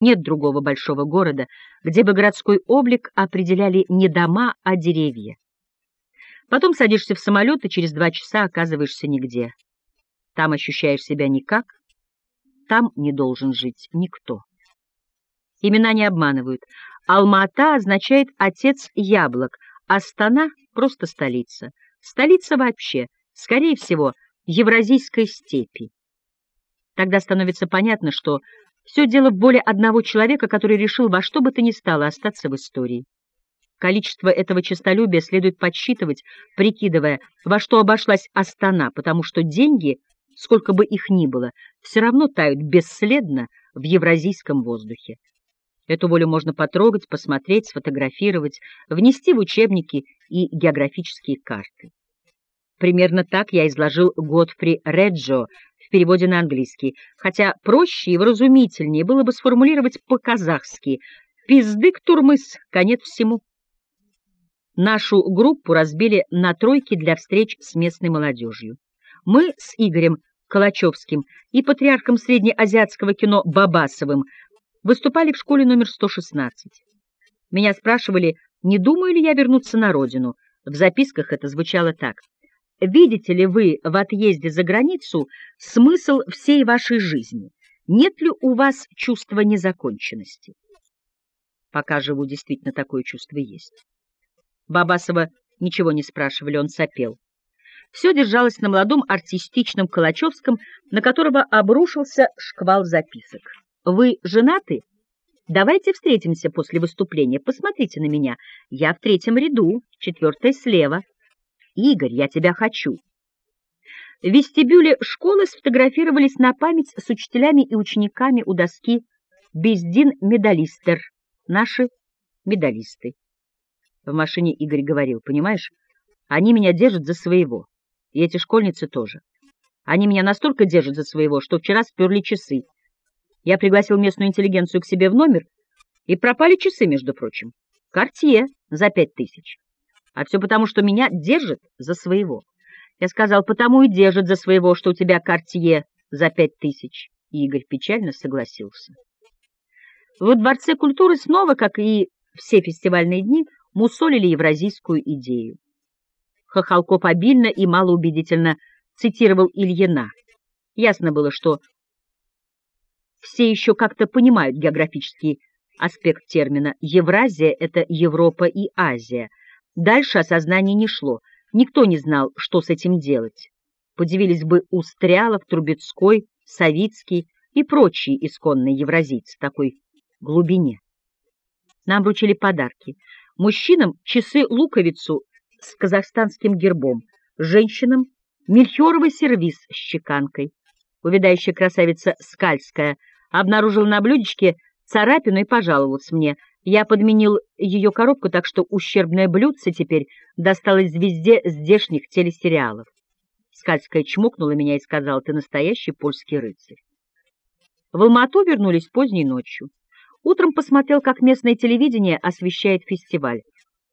Нет другого большого города, где бы городской облик определяли не дома, а деревья. Потом садишься в самолет и через два часа оказываешься нигде. Там ощущаешь себя никак, там не должен жить никто. Имена не обманывают. Алма-Ата означает «отец яблок», Астана — просто столица. Столица вообще, скорее всего, Евразийской степи. Тогда становится понятно, что все дело в более одного человека, который решил во что бы то ни стало остаться в истории. Количество этого честолюбия следует подсчитывать, прикидывая, во что обошлась Астана, потому что деньги, сколько бы их ни было, все равно тают бесследно в евразийском воздухе. Эту волю можно потрогать, посмотреть, сфотографировать, внести в учебники и географические карты. Примерно так я изложил Годфри Реджо в переводе на английский, хотя проще и вразумительнее было бы сформулировать по-казахски «Пиздык Турмыс, конец всему». Нашу группу разбили на тройки для встреч с местной молодежью. Мы с Игорем Калачевским и патриархом среднеазиатского кино Бабасовым выступали в школе номер 116. Меня спрашивали, не думаю ли я вернуться на родину. В записках это звучало так. «Видите ли вы в отъезде за границу смысл всей вашей жизни? Нет ли у вас чувства незаконченности?» Пока живу, действительно такое чувство есть. Бабасова ничего не спрашивали, он сопел. Все держалось на молодом артистичном Калачевском, на которого обрушился шквал записок. Вы женаты? Давайте встретимся после выступления. Посмотрите на меня. Я в третьем ряду, четвертая слева. Игорь, я тебя хочу. В вестибюле школы сфотографировались на память с учителями и учениками у доски Бездин медалистер. Наши медалисты. В машине Игорь говорил, понимаешь, они меня держат за своего. И эти школьницы тоже. Они меня настолько держат за своего, что вчера сперли часы. Я пригласил местную интеллигенцию к себе в номер, и пропали часы, между прочим. Картье за пять тысяч. А все потому, что меня держат за своего. Я сказал, потому и держат за своего, что у тебя картье за пять тысяч. И Игорь печально согласился. В Дворце культуры снова, как и все фестивальные дни, мусолили евразийскую идею. Хохолков обильно и малоубедительно цитировал Ильина. Ясно было, что все еще как-то понимают географический аспект термина. Евразия — это Европа и Азия. Дальше осознание не шло. Никто не знал, что с этим делать. Подивились бы Устрялов, Трубецкой, Савицкий и прочие исконные евразийцы такой глубине. Нам вручили подарки. Мужчинам — часы-луковицу с казахстанским гербом, женщинам — мельхиоровый сервиз с чеканкой. Увядающая красавица Скальская обнаружила на блюдечке царапину и пожаловалась мне. Я подменил ее коробку, так что ущербное блюдце теперь досталось звезде здешних телесериалов. Скальская чмокнула меня и сказала, ты настоящий польский рыцарь. В Алмату вернулись поздней ночью. Утром посмотрел, как местное телевидение освещает фестиваль.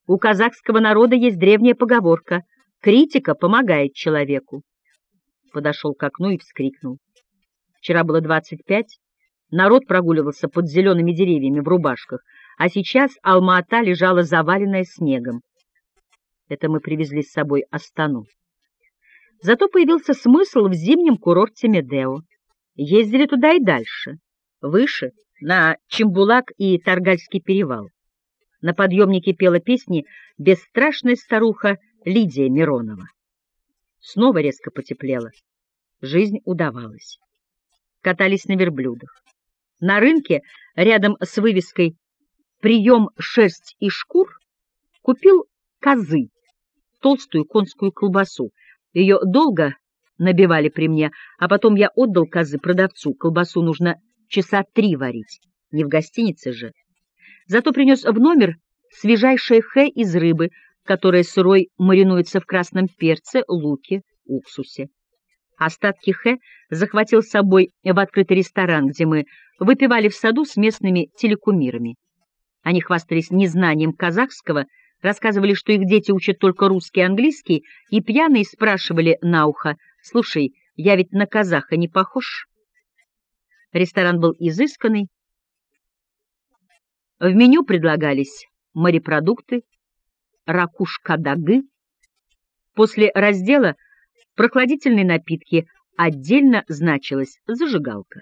У казахского народа есть древняя поговорка «Критика помогает человеку». Подошел к окну и вскрикнул. Вчера было двадцать пять, Народ прогуливался под зелеными деревьями в рубашках, а сейчас Алма-Ата лежала заваленная снегом. Это мы привезли с собой Астану. Зато появился смысл в зимнем курорте Медео. Ездили туда и дальше, выше, на Чембулак и Таргальский перевал. На подъемнике пела песни бесстрашная старуха Лидия Миронова. Снова резко потеплело. Жизнь удавалась. Катались на верблюдах. На рынке рядом с вывеской «Прием шерсть и шкур» купил козы, толстую конскую колбасу. Ее долго набивали при мне, а потом я отдал козы продавцу. Колбасу нужно часа три варить, не в гостинице же. Зато принес в номер свежайшее хэ из рыбы, которая сырой маринуется в красном перце, луке, уксусе. Остатки хэ захватил с собой в открытый ресторан, где мы выпивали в саду с местными телекумирами. Они хвастались незнанием казахского, рассказывали, что их дети учат только русский и английский, и пьяные спрашивали на ухо, «Слушай, я ведь на казаха не похож?» Ресторан был изысканный, В меню предлагались морепродукты, ракушка-дагы. После раздела «Прохладительные напитки» отдельно значилась зажигалка.